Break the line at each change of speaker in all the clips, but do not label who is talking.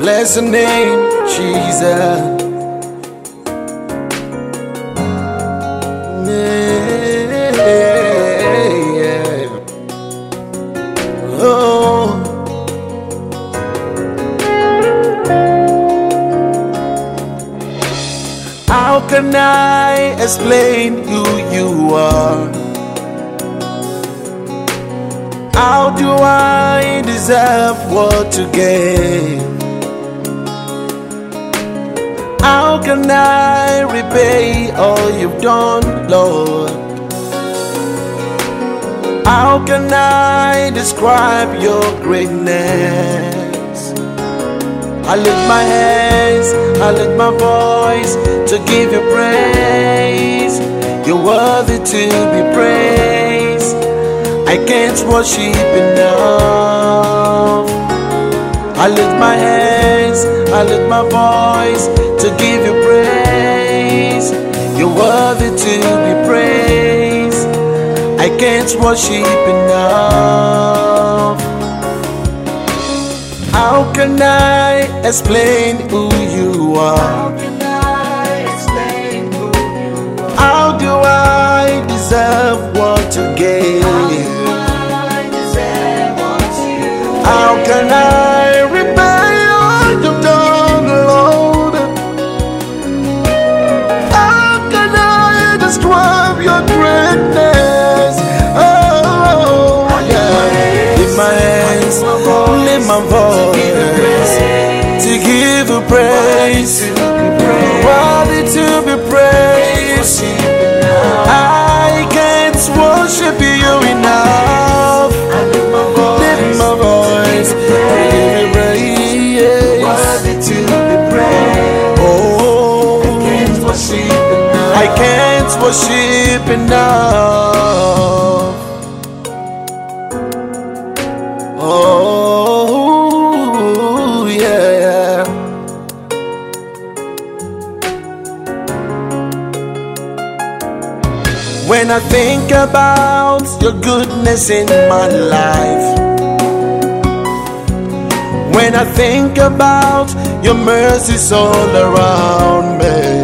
bless your name, Jesus. Oh. How can I explain who you are? How do I deserve what to get? How can I repay all you've done, Lord? How can I describe your greatness? I lift my hands, I lift my voice to give you praise. You're worthy to be praised. I can't worship enough. I lift my hands, I lift my voice to give you praise. You're worthy to be praised. I can't worship enough. How can I explain who you are? My voice to give you praise. Worthy to be praised. I can't worship you enough. Lift my voice, to give you praise. Oh, I can't worship enough. When I think about your goodness in my life, when I think about your mercies all around me,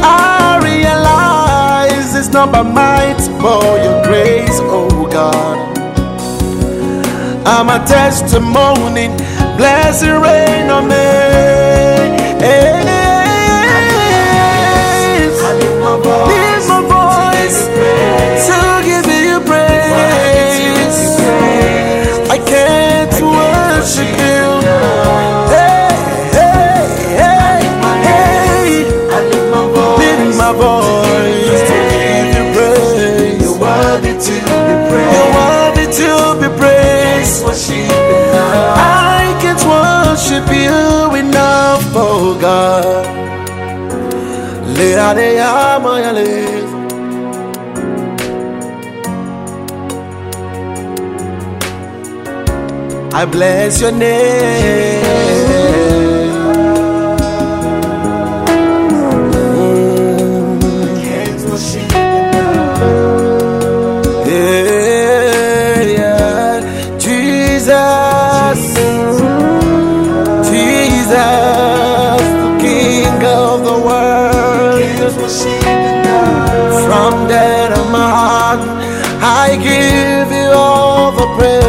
I realize it's not by might, but your grace, oh God. I'm a testimony, blessed rain on me. Voice to give you praise. You're worthy to be praised. You're worthy to be praised. I can't worship you enough, oh God. Lea de amo. I bless your name. From dead of my heart, I give you all the praise.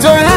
don't